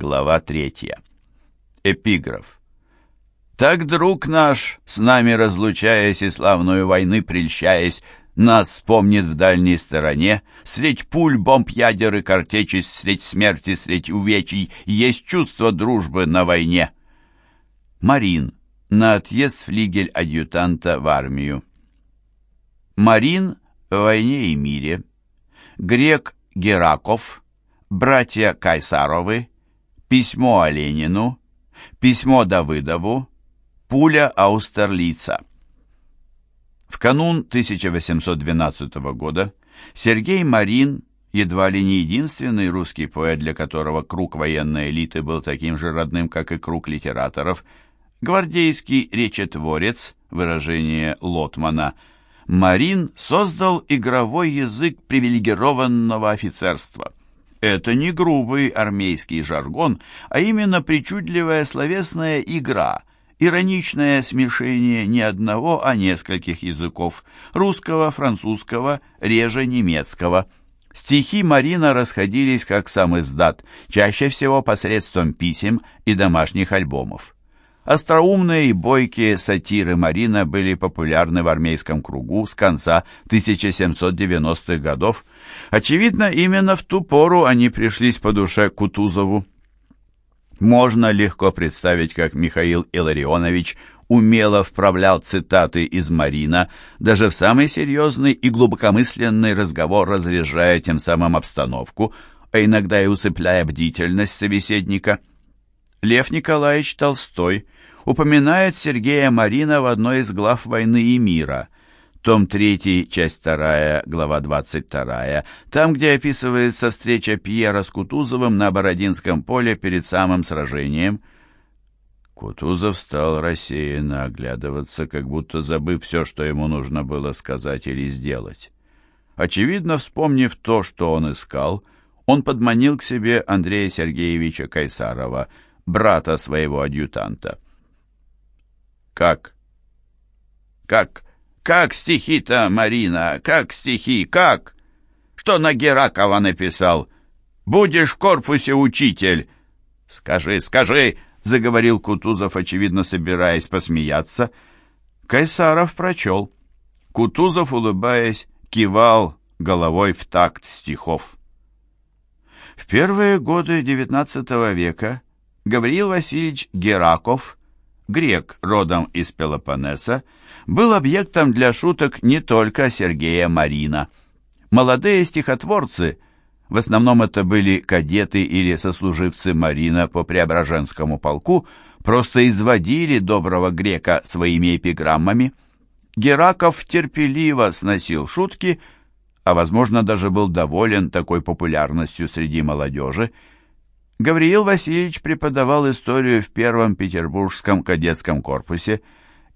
Глава третья. Эпиграф. Так, друг наш, с нами разлучаясь и славную войны прельщаясь, нас вспомнит в дальней стороне, средь пуль, бомб, ядер и картечи, средь смерти, средь увечий, есть чувство дружбы на войне. Марин. На отъезд флигель адъютанта в армию. Марин в войне и мире. Грек Гераков. Братья Кайсаровы. Письмо Оленину. Письмо Давыдову. Пуля Аустерлица. В канун 1812 года Сергей Марин, едва ли не единственный русский поэт, для которого круг военной элиты был таким же родным, как и круг литераторов, гвардейский речетворец, выражение Лотмана, Марин создал игровой язык привилегированного офицерства. Это не грубый армейский жаргон, а именно причудливая словесная игра, ироничное смешение не одного, а нескольких языков – русского, французского, реже немецкого. Стихи Марина расходились как сам издат, чаще всего посредством писем и домашних альбомов. Остроумные и бойкие сатиры Марина были популярны в армейском кругу с конца 1790-х годов. Очевидно, именно в ту пору они пришлись по душе Кутузову. Можно легко представить, как Михаил Илларионович умело вправлял цитаты из Марина, даже в самый серьезный и глубокомысленный разговор разряжая тем самым обстановку, а иногда и усыпляя бдительность собеседника. Лев Николаевич Толстой – упоминает Сергея Марина в одной из глав «Войны и мира», том 3, часть 2, глава 22, там, где описывается встреча Пьера с Кутузовым на Бородинском поле перед самым сражением. Кутузов стал рассеянно оглядываться, как будто забыв все, что ему нужно было сказать или сделать. Очевидно, вспомнив то, что он искал, он подманил к себе Андрея Сергеевича Кайсарова, брата своего адъютанта. Как? Как? Как стихи-то, Марина? Как стихи? Как? Что на Геракова написал? Будешь в корпусе учитель. Скажи, скажи, заговорил Кутузов, очевидно собираясь посмеяться. Кайсаров прочел. Кутузов, улыбаясь, кивал головой в такт стихов. В первые годы XIX века Гавриил Васильевич Гераков грек родом из Пелопоннеса, был объектом для шуток не только Сергея Марина. Молодые стихотворцы, в основном это были кадеты или сослуживцы Марина по Преображенскому полку, просто изводили доброго грека своими эпиграммами. Гераков терпеливо сносил шутки, а, возможно, даже был доволен такой популярностью среди молодежи, Гавриил Васильевич преподавал историю в первом петербургском кадетском корпусе.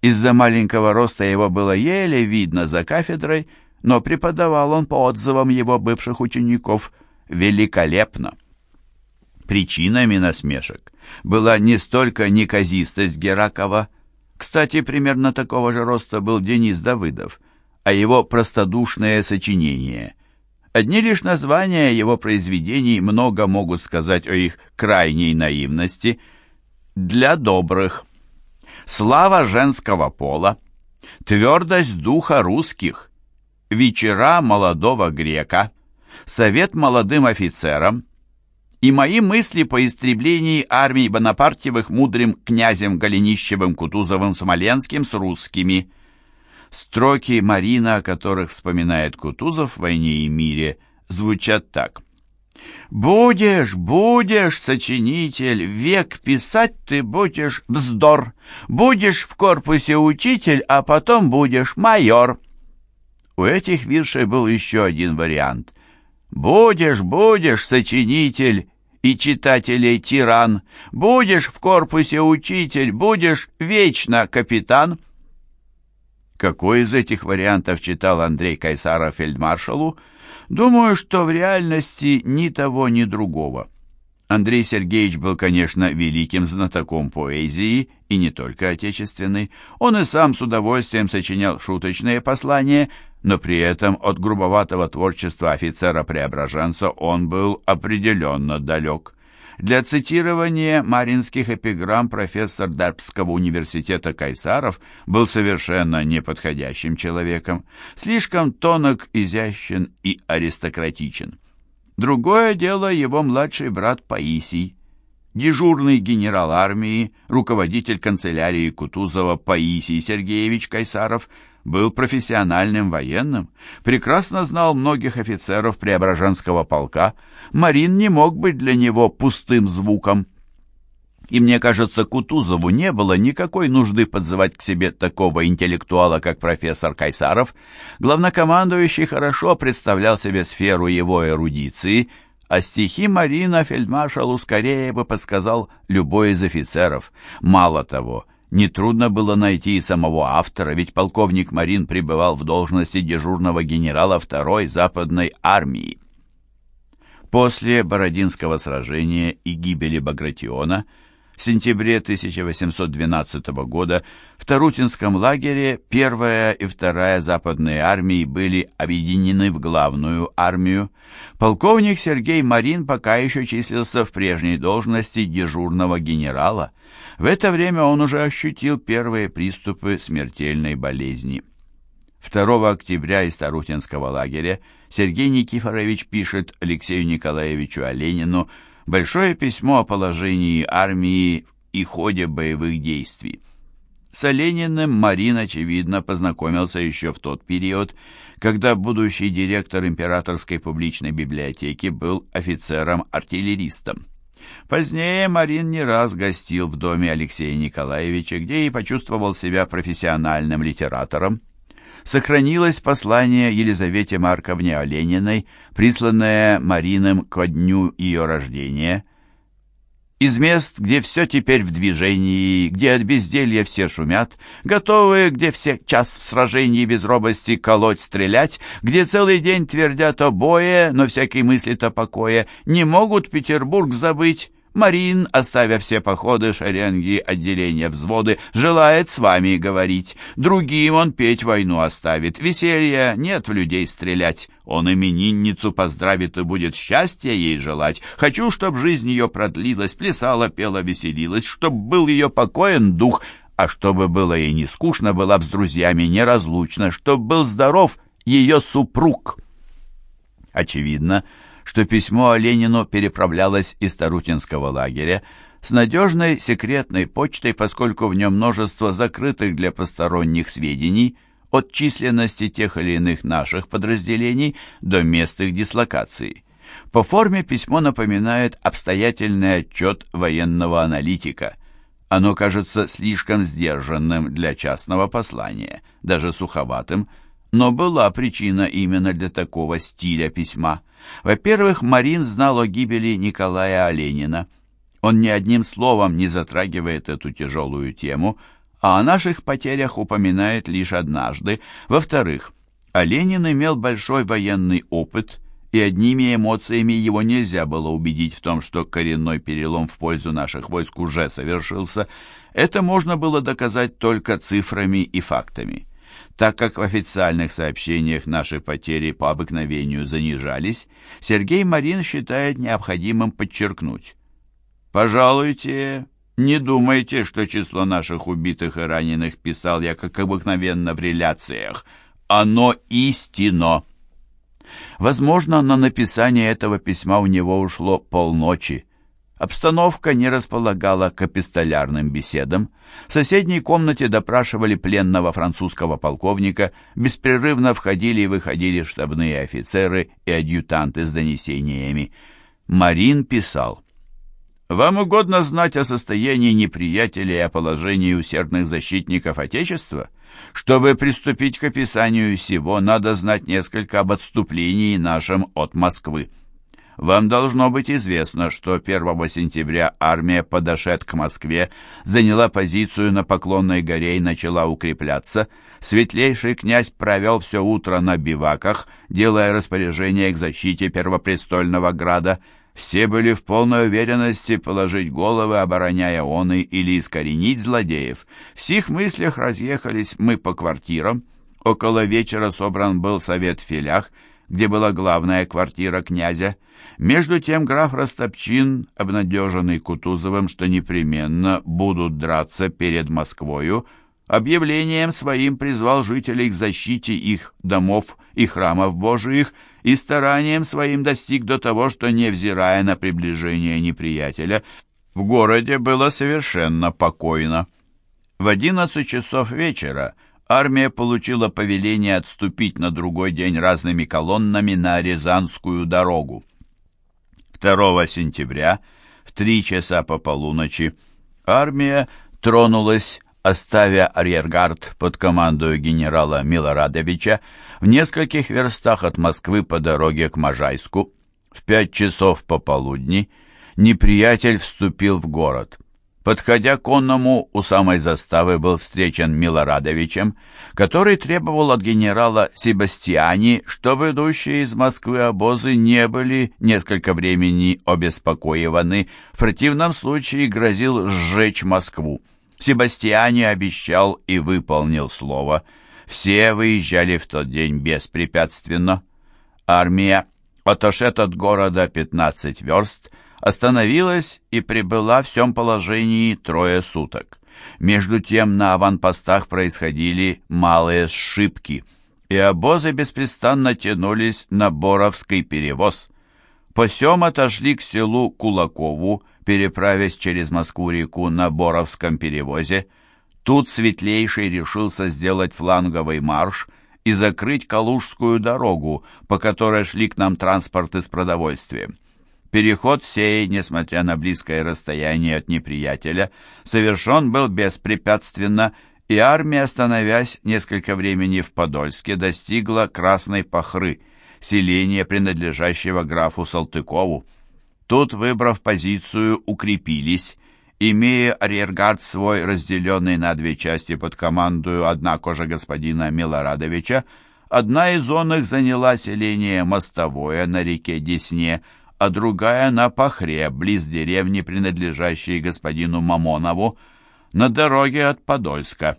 Из-за маленького роста его было еле видно за кафедрой, но преподавал он по отзывам его бывших учеников великолепно. Причинами насмешек была не столько неказистость Геракова, кстати, примерно такого же роста был Денис Давыдов, а его простодушное сочинение – Одни лишь названия его произведений много могут сказать о их крайней наивности. Для добрых. Слава женского пола. Твердость духа русских. Вечера молодого грека. Совет молодым офицерам. И мои мысли по истреблении армий Бонапартьевых мудрым князем Голенищевым, Кутузовым, Смоленским с русскими – Строки Марина, о которых вспоминает Кутузов в «Войне и мире», звучат так. «Будешь, будешь, сочинитель, век писать ты будешь вздор. Будешь в корпусе учитель, а потом будешь майор». У этих виршей был еще один вариант. «Будешь, будешь, сочинитель, и читателей тиран. Будешь в корпусе учитель, будешь вечно капитан». Какой из этих вариантов читал Андрей Кайсаров фельдмаршалу? Думаю, что в реальности ни того, ни другого. Андрей Сергеевич был, конечно, великим знатоком поэзии, и не только отечественной. Он и сам с удовольствием сочинял шуточные послания, но при этом от грубоватого творчества офицера-преображенца он был определенно далек. Для цитирования маринских эпиграмм профессор Дарбского университета Кайсаров был совершенно неподходящим человеком, слишком тонок, изящен и аристократичен. Другое дело его младший брат Паисий, дежурный генерал армии, руководитель канцелярии Кутузова Паисий Сергеевич Кайсаров – был профессиональным военным, прекрасно знал многих офицеров Преображенского полка, Марин не мог быть для него пустым звуком. И мне кажется, Кутузову не было никакой нужды подзывать к себе такого интеллектуала, как профессор Кайсаров. Главнокомандующий хорошо представлял себе сферу его эрудиции, а стихи Марина фельдмаршалу скорее бы подсказал любой из офицеров. Мало того, Нетрудно было найти и самого автора, ведь полковник Марин пребывал в должности дежурного генерала второй Западной армии. После Бородинского сражения и гибели Багратиона – в сентябре 1812 года в Тарутинском лагере первая и вторая западные армии были объединены в главную армию. Полковник Сергей Марин пока еще числился в прежней должности дежурного генерала. В это время он уже ощутил первые приступы смертельной болезни. 2 октября из Тарутинского лагеря Сергей Никифорович пишет Алексею Николаевичу Оленину большое письмо о положении армии и ходе боевых действий. С Олениным Марин, очевидно, познакомился еще в тот период, когда будущий директор Императорской публичной библиотеки был офицером-артиллеристом. Позднее Марин не раз гостил в доме Алексея Николаевича, где и почувствовал себя профессиональным литератором сохранилось послание Елизавете Марковне Олениной, присланное Марином ко дню ее рождения. Из мест, где все теперь в движении, где от безделья все шумят, готовые, где все час в сражении без робости колоть, стрелять, где целый день твердят о бое, но всякий мыслит о покое, не могут Петербург забыть, Марин, оставя все походы, шеренги, отделения, взводы, желает с вами говорить. Другим он петь войну оставит. Веселья нет в людей стрелять. Он именинницу поздравит и будет счастья ей желать. Хочу, чтоб жизнь ее продлилась, плясала, пела, веселилась, чтоб был ее покоен дух, а чтобы было ей не скучно, была б с друзьями неразлучна, чтоб был здоров ее супруг. Очевидно, что письмо Ленину переправлялось из Тарутинского лагеря с надежной секретной почтой, поскольку в нем множество закрытых для посторонних сведений от численности тех или иных наших подразделений до мест их дислокации. По форме письмо напоминает обстоятельный отчет военного аналитика. Оно кажется слишком сдержанным для частного послания, даже суховатым, но была причина именно для такого стиля письма. Во-первых, Марин знал о гибели Николая Оленина. Он ни одним словом не затрагивает эту тяжелую тему, а о наших потерях упоминает лишь однажды. Во-вторых, Оленин имел большой военный опыт, и одними эмоциями его нельзя было убедить в том, что коренной перелом в пользу наших войск уже совершился. Это можно было доказать только цифрами и фактами. Так как в официальных сообщениях наши потери по обыкновению занижались, Сергей Марин считает необходимым подчеркнуть. «Пожалуйте, не думайте, что число наших убитых и раненых писал я, как обыкновенно, в реляциях. Оно истинно». Возможно, на написание этого письма у него ушло полночи. Обстановка не располагала к эпистолярным беседам. В соседней комнате допрашивали пленного французского полковника, беспрерывно входили и выходили штабные офицеры и адъютанты с донесениями. Марин писал, «Вам угодно знать о состоянии неприятелей и о положении усердных защитников Отечества? Чтобы приступить к описанию всего, надо знать несколько об отступлении нашем от Москвы. Вам должно быть известно, что 1 сентября армия подошед к Москве, заняла позицию на Поклонной горе и начала укрепляться. Светлейший князь провел все утро на биваках, делая распоряжение к защите первопрестольного града. Все были в полной уверенности положить головы, обороняя оны или искоренить злодеев. В сих мыслях разъехались мы по квартирам. Около вечера собран был совет в филях, где была главная квартира князя. Между тем граф Растопчин, обнадеженный Кутузовым, что непременно будут драться перед Москвою, объявлением своим призвал жителей к защите их домов и храмов Божиих и старанием своим достиг до того, что, невзирая на приближение неприятеля, в городе было совершенно покойно. В одиннадцать часов вечера армия получила повеление отступить на другой день разными колоннами на Рязанскую дорогу. 2 сентября в три часа по полуночи армия тронулась, оставя арьергард под командою генерала Милорадовича в нескольких верстах от Москвы по дороге к Можайску. В пять часов пополудни неприятель вступил в город. Подходя к конному, у самой заставы был встречен Милорадовичем, который требовал от генерала Себастьяни, чтобы идущие из Москвы обозы не были несколько времени обеспокоиваны, в противном случае грозил сжечь Москву. Себастьяни обещал и выполнил слово. Все выезжали в тот день беспрепятственно. Армия, отошед от города 15 верст, остановилась и прибыла в всем положении трое суток. Между тем на аванпостах происходили малые сшибки, и обозы беспрестанно тянулись на Боровский перевоз. По сём отошли к селу Кулакову, переправясь через Москву-реку на Боровском перевозе. Тут Светлейший решился сделать фланговый марш и закрыть Калужскую дорогу, по которой шли к нам транспорты с продовольствием. Переход сей, несмотря на близкое расстояние от неприятеля, совершен был беспрепятственно, и армия, становясь несколько времени в Подольске, достигла Красной Пахры, селения, принадлежащего графу Салтыкову. Тут, выбрав позицию, укрепились, имея арьергард свой, разделенный на две части под командою, однако же господина Милорадовича, одна из он их заняла селение Мостовое на реке Десне, а другая на Пахре, близ деревни, принадлежащей господину Мамонову, на дороге от Подольска.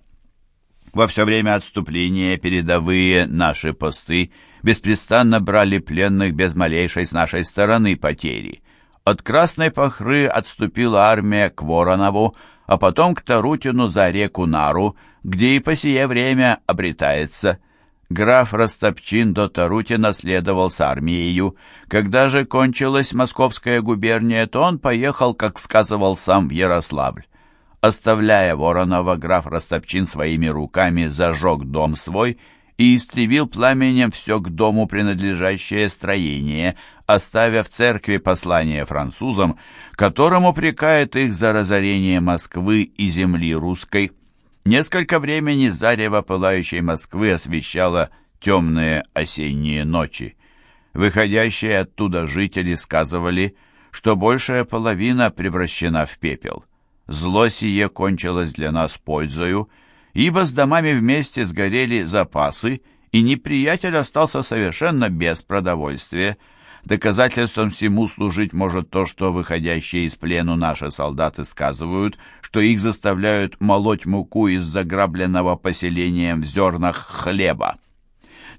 Во все время отступления передовые наши посты беспрестанно брали пленных без малейшей с нашей стороны потери. От Красной Пахры отступила армия к Воронову, а потом к Тарутину за реку Нару, где и по сие время обретается – граф Растопчин до Тарутина следовал с армией. Когда же кончилась Московская губерния, то он поехал, как сказывал сам, в Ярославль. Оставляя Воронова, граф Растопчин своими руками зажег дом свой и истребил пламенем все к дому принадлежащее строение, оставя в церкви послание французам, которым упрекает их за разорение Москвы и земли русской. Несколько времени зарево пылающей Москвы освещало темные осенние ночи. Выходящие оттуда жители сказывали, что большая половина превращена в пепел. Зло сие кончилось для нас пользою, ибо с домами вместе сгорели запасы, и неприятель остался совершенно без продовольствия, Доказательством всему служить может то, что выходящие из плену наши солдаты сказывают, что их заставляют молоть муку из заграбленного поселением в зернах хлеба.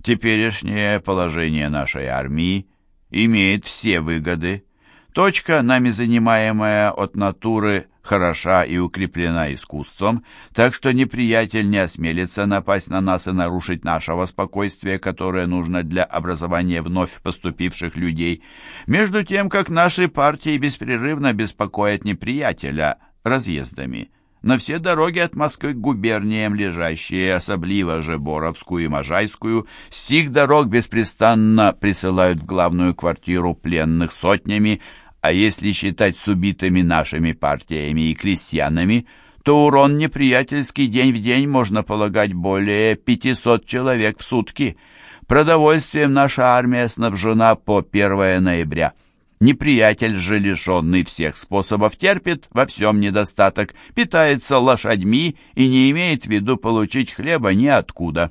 Теперешнее положение нашей армии имеет все выгоды. Точка, нами занимаемая от натуры, хороша и укреплена искусством, так что неприятель не осмелится напасть на нас и нарушить нашего спокойствия, которое нужно для образования вновь поступивших людей, между тем, как наши партии беспрерывно беспокоят неприятеля разъездами. На все дороги от Москвы к губерниям, лежащие, особливо же Боровскую и Можайскую, сих дорог беспрестанно присылают в главную квартиру пленных сотнями, а если считать с убитыми нашими партиями и крестьянами, то урон неприятельский день в день можно полагать более 500 человек в сутки. Продовольствием наша армия снабжена по 1 ноября. Неприятель же, лишенный всех способов, терпит во всем недостаток, питается лошадьми и не имеет в виду получить хлеба ниоткуда.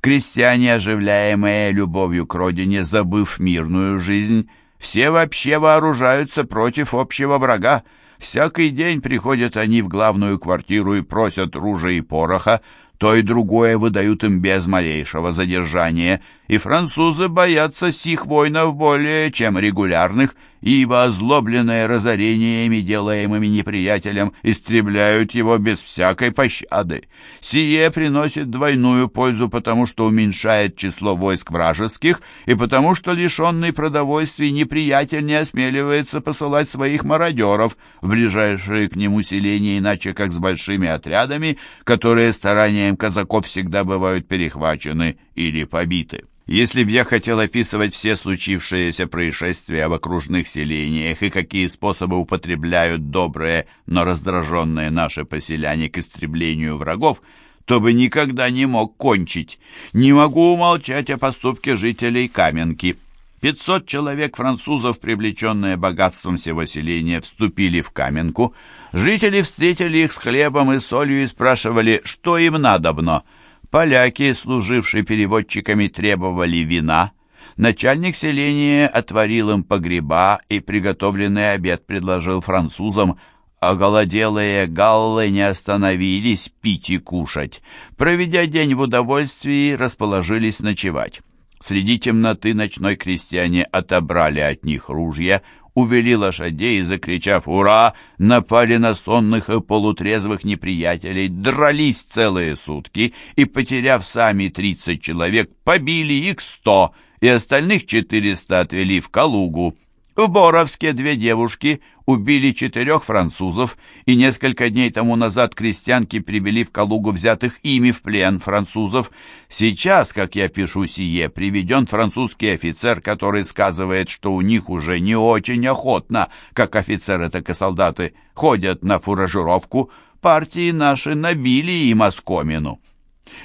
Крестьяне, оживляемые любовью к родине, забыв мирную жизнь, все вообще вооружаются против общего врага. Всякий день приходят они в главную квартиру и просят ружей и пороха, то и другое выдают им без малейшего задержания – и французы боятся сих воинов более, чем регулярных, ибо озлобленные разорениями, делаемыми неприятелем, истребляют его без всякой пощады. Сие приносит двойную пользу, потому что уменьшает число войск вражеских, и потому что лишенный продовольствий неприятель не осмеливается посылать своих мародеров в ближайшие к нему селения, иначе как с большими отрядами, которые старанием казаков всегда бывают перехвачены или побиты. Если б я хотел описывать все случившиеся происшествия в окружных селениях и какие способы употребляют добрые, но раздраженные наши поселяне к истреблению врагов, то бы никогда не мог кончить. Не могу умолчать о поступке жителей Каменки. Пятьсот человек французов, привлеченные богатством всего селения, вступили в Каменку. Жители встретили их с хлебом и солью и спрашивали, что им надобно – Поляки, служившие переводчиками, требовали вина. Начальник селения отворил им погреба и приготовленный обед предложил французам, а голоделые галлы не остановились пить и кушать. Проведя день в удовольствии, расположились ночевать. Среди темноты ночной крестьяне отобрали от них ружья, увели лошадей и, закричав «Ура!», напали на сонных и полутрезвых неприятелей, дрались целые сутки и, потеряв сами тридцать человек, побили их сто и остальных четыреста отвели в Калугу. В Боровске две девушки убили четырех французов, и несколько дней тому назад крестьянки привели в Калугу взятых ими в плен французов. Сейчас, как я пишу сие, приведен французский офицер, который сказывает, что у них уже не очень охотно, как офицеры, так и солдаты, ходят на фуражировку. Партии наши набили им оскомину.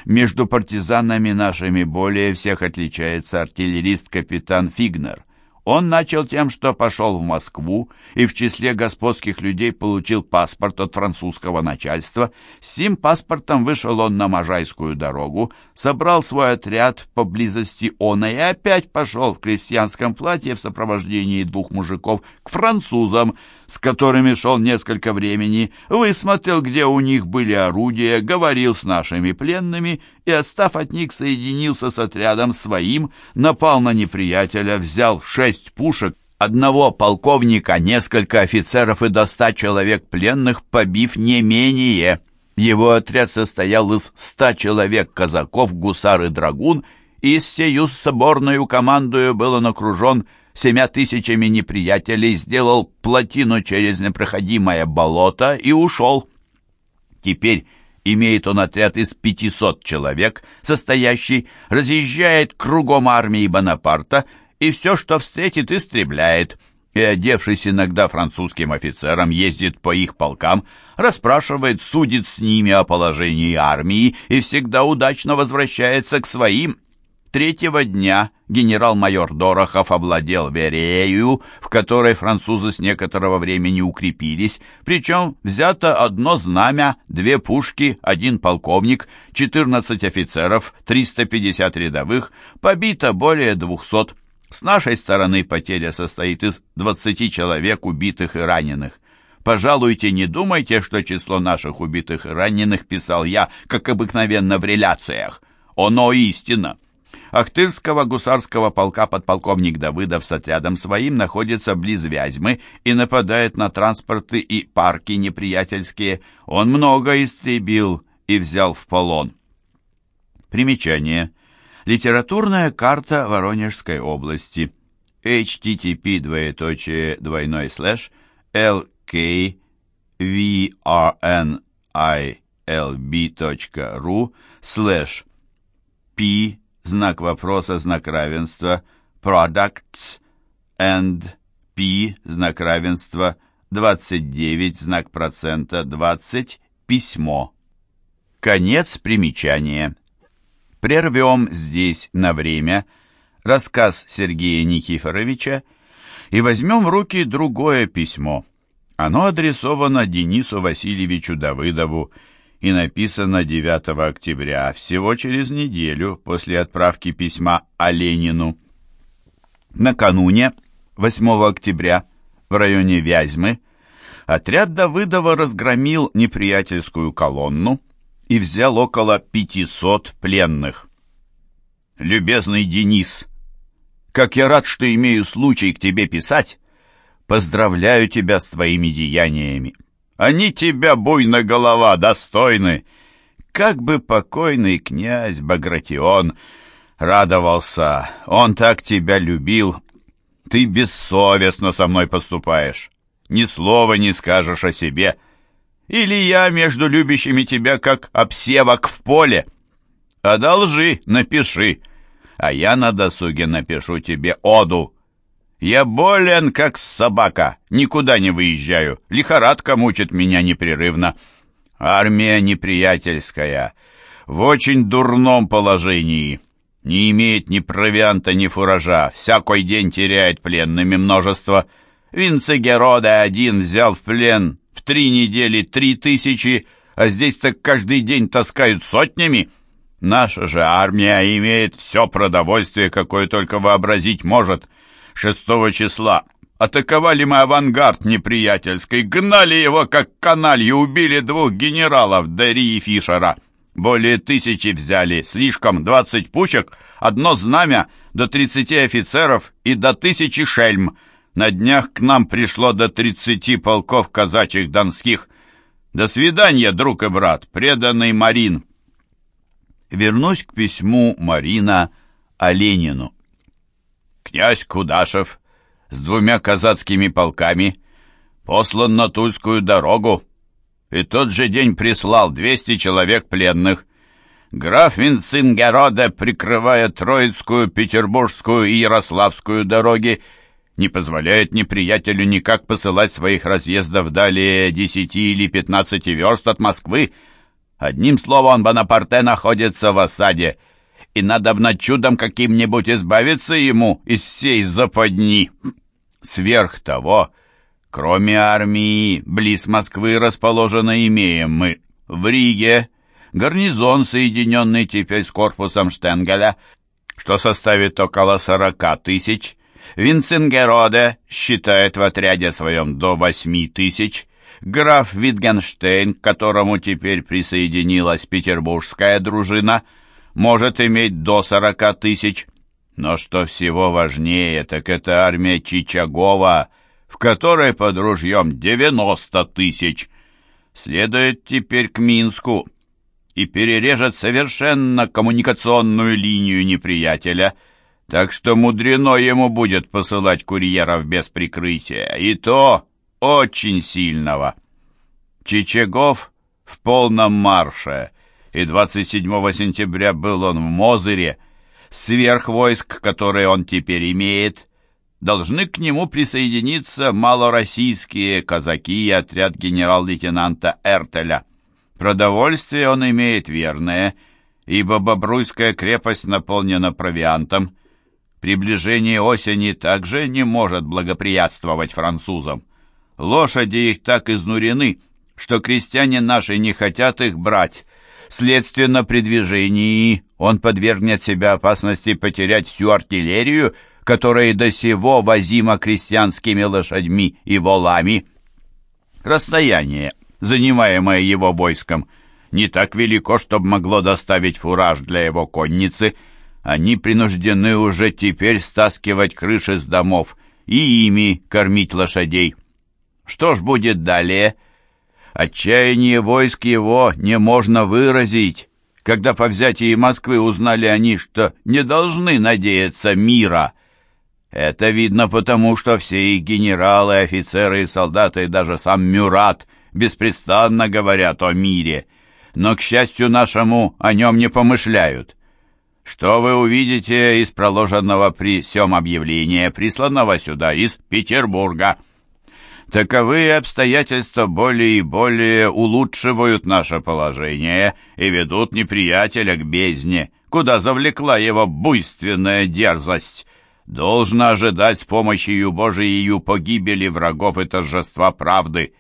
Между партизанами нашими более всех отличается артиллерист-капитан Фигнер. Он начал тем, что пошел в Москву и в числе господских людей получил паспорт от французского начальства. С сим паспортом вышел он на Можайскую дорогу, собрал свой отряд поблизости он и опять пошел в крестьянском платье в сопровождении двух мужиков к французам, с которыми шел несколько времени, высмотрел, где у них были орудия, говорил с нашими пленными и, отстав от них, соединился с отрядом своим, напал на неприятеля, взял шесть пушек, одного полковника, несколько офицеров и до ста человек пленных, побив не менее. Его отряд состоял из ста человек казаков, гусар и драгун, и сею соборную командою был он окружен семя тысячами неприятелей, сделал плотину через непроходимое болото и ушел. Теперь имеет он отряд из 500 человек, состоящий, разъезжает кругом армии Бонапарта и все, что встретит, истребляет, и, одевшись иногда французским офицером, ездит по их полкам, расспрашивает, судит с ними о положении армии и всегда удачно возвращается к своим, Третьего дня генерал-майор Дорохов овладел Верею, в которой французы с некоторого времени укрепились, причем взято одно знамя, две пушки, один полковник, 14 офицеров, 350 рядовых, побито более 200. С нашей стороны потеря состоит из 20 человек убитых и раненых. Пожалуйте, не думайте, что число наших убитых и раненых писал я, как обыкновенно в реляциях. Оно истина. Ахтырского гусарского полка подполковник Давыдов с отрядом своим находится близ Вязьмы и нападает на транспорты и парки неприятельские. Он много истребил и взял в полон. Примечание. Литературная карта Воронежской области. http двоеточие двойной слэш lkvrnilb.ru слэш p знак вопроса, знак равенства, products and P, знак равенства, 29, знак процента, 20, письмо. Конец примечания. Прервем здесь на время рассказ Сергея Никифоровича и возьмем в руки другое письмо. Оно адресовано Денису Васильевичу Давыдову и написано 9 октября, всего через неделю после отправки письма Оленину. Накануне, 8 октября, в районе Вязьмы, отряд Давыдова разгромил неприятельскую колонну и взял около 500 пленных. любезный Денис, как я рад, что имею случай к тебе писать. Поздравляю тебя с твоими деяниями. Они тебя, буйна голова, достойны. Как бы покойный князь Багратион радовался, он так тебя любил. Ты бессовестно со мной поступаешь, ни слова не скажешь о себе. Или я между любящими тебя, как обсевок в поле. Одолжи, напиши, а я на досуге напишу тебе оду. Я болен, как собака, никуда не выезжаю, лихорадка мучит меня непрерывно. Армия неприятельская, в очень дурном положении, не имеет ни провианта, ни фуража, всякой день теряет пленными множество. Винцегерода один взял в плен в три недели три тысячи, а здесь так каждый день таскают сотнями. Наша же армия имеет все продовольствие, какое только вообразить может. Шестого числа атаковали мы авангард неприятельский, гнали его как каналью, убили двух генералов Дери и Фишера. Более тысячи взяли, слишком двадцать пушек, одно знамя, до тридцати офицеров и до тысячи шельм. На днях к нам пришло до тридцати полков казачьих донских. До свидания, друг и брат, преданный Марин вернусь к письму Марина Оленину. Князь Кудашев с двумя казацкими полками послан на Тульскую дорогу и тот же день прислал 200 человек пленных. Граф Винцингероде, прикрывая Троицкую, Петербургскую и Ярославскую дороги, не позволяет неприятелю никак посылать своих разъездов далее 10 или 15 верст от Москвы, Одним словом, Бонапарте находится в осаде, и надо над чудом каким-нибудь избавиться ему из всей западни. Сверх того, кроме армии, близ Москвы расположено имеем мы в Риге, гарнизон, соединенный теперь с корпусом Штенгеля, что составит около сорока тысяч, Винценгероде считает в отряде своем до восьми тысяч, граф Витгенштейн, к которому теперь присоединилась петербургская дружина, может иметь до сорока тысяч. Но что всего важнее, так это армия Чичагова, в которой под ружьем девяносто тысяч. Следует теперь к Минску и перережет совершенно коммуникационную линию неприятеля, так что мудрено ему будет посылать курьеров без прикрытия. И то очень сильного. Чичагов в полном марше, и 27 сентября был он в Мозыре. Сверх войск, которые он теперь имеет, должны к нему присоединиться малороссийские казаки и отряд генерал-лейтенанта Эртеля. Продовольствие он имеет верное, ибо Бобруйская крепость наполнена провиантом. Приближение осени также не может благоприятствовать французам. Лошади их так изнурены, что крестьяне наши не хотят их брать. Следственно, при движении он подвергнет себя опасности потерять всю артиллерию, которая до сего возима крестьянскими лошадьми и волами. Расстояние, занимаемое его войском, не так велико, чтобы могло доставить фураж для его конницы. Они принуждены уже теперь стаскивать крыши с домов и ими кормить лошадей. Что ж будет далее? Отчаяние войск его не можно выразить. Когда по взятии Москвы узнали они, что не должны надеяться мира. Это видно потому, что все их генералы, офицеры и солдаты, и даже сам Мюрат беспрестанно говорят о мире. Но, к счастью нашему, о нем не помышляют. Что вы увидите из проложенного при сём объявления, присланного сюда из Петербурга?» Таковые обстоятельства более и более улучшивают наше положение и ведут неприятеля к бездне, куда завлекла его буйственная дерзость. Должно ожидать с помощью Божией погибели врагов и торжества правды.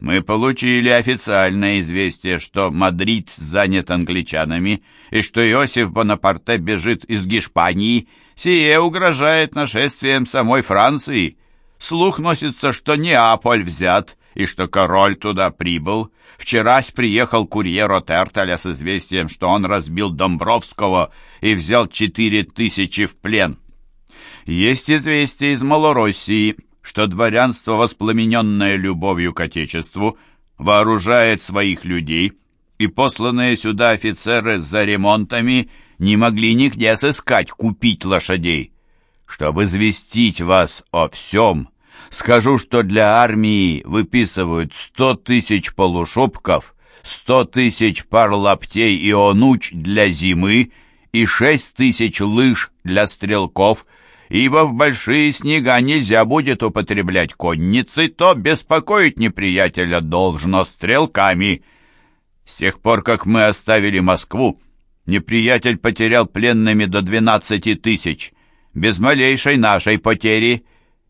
Мы получили официальное известие, что Мадрид занят англичанами и что Иосиф Бонапарте бежит из Гешпании. Сие угрожает нашествием самой Франции. Слух носится, что Неаполь взят и что король туда прибыл. Вчерась приехал курьер от Эртеля с известием, что он разбил Домбровского и взял четыре тысячи в плен. Есть известие из Малороссии, что дворянство, воспламененное любовью к Отечеству, вооружает своих людей, и посланные сюда офицеры за ремонтами не могли нигде сыскать купить лошадей. Чтобы известить вас о всем, скажу, что для армии выписывают сто тысяч полушубков, сто тысяч пар лаптей и онуч для зимы и шесть тысяч лыж для стрелков – ибо в большие снега нельзя будет употреблять конницы, то беспокоить неприятеля должно стрелками. С тех пор, как мы оставили Москву, неприятель потерял пленными до двенадцати тысяч, без малейшей нашей потери.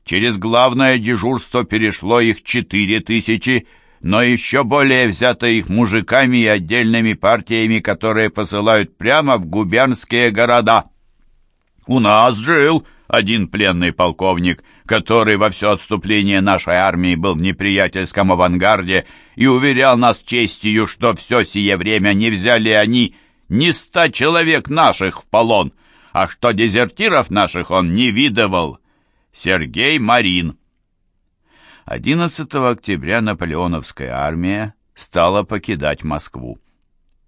Через главное дежурство перешло их четыре тысячи, но еще более взято их мужиками и отдельными партиями, которые посылают прямо в губернские города. У нас жил один пленный полковник, который во все отступление нашей армии был в неприятельском авангарде и уверял нас честью, что все сие время не взяли они ни ста человек наших в полон, а что дезертиров наших он не видывал. Сергей Марин. 11 октября наполеоновская армия стала покидать Москву.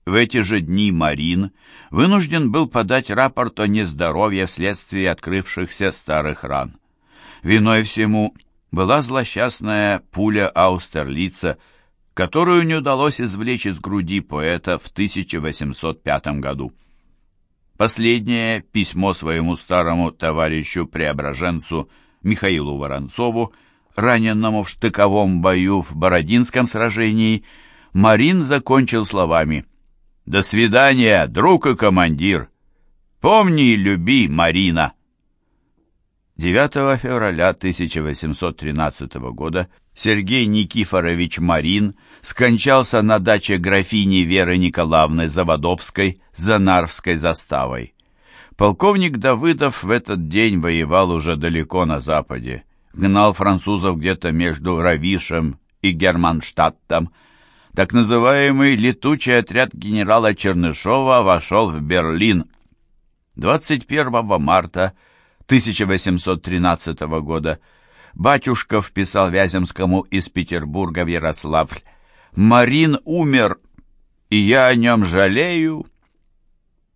В эти же дни Марин вынужден был подать рапорт о нездоровье вследствие открывшихся старых ран. Виной всему была злосчастная пуля Аустерлица, которую не удалось извлечь из груди поэта в 1805 году. Последнее письмо своему старому товарищу-преображенцу Михаилу Воронцову, раненному в штыковом бою в Бородинском сражении, Марин закончил словами до свидания, друг и командир. Помни и люби, Марина. 9 февраля 1813 года Сергей Никифорович Марин скончался на даче графини Веры Николаевны Заводовской за Нарвской заставой. Полковник Давыдов в этот день воевал уже далеко на западе, гнал французов где-то между Равишем и Германштадтом, так называемый летучий отряд генерала Чернышова вошел в Берлин. 21 марта 1813 года. Батюшков писал Вяземскому из Петербурга в Ярославль. «Марин умер, и я о нем жалею,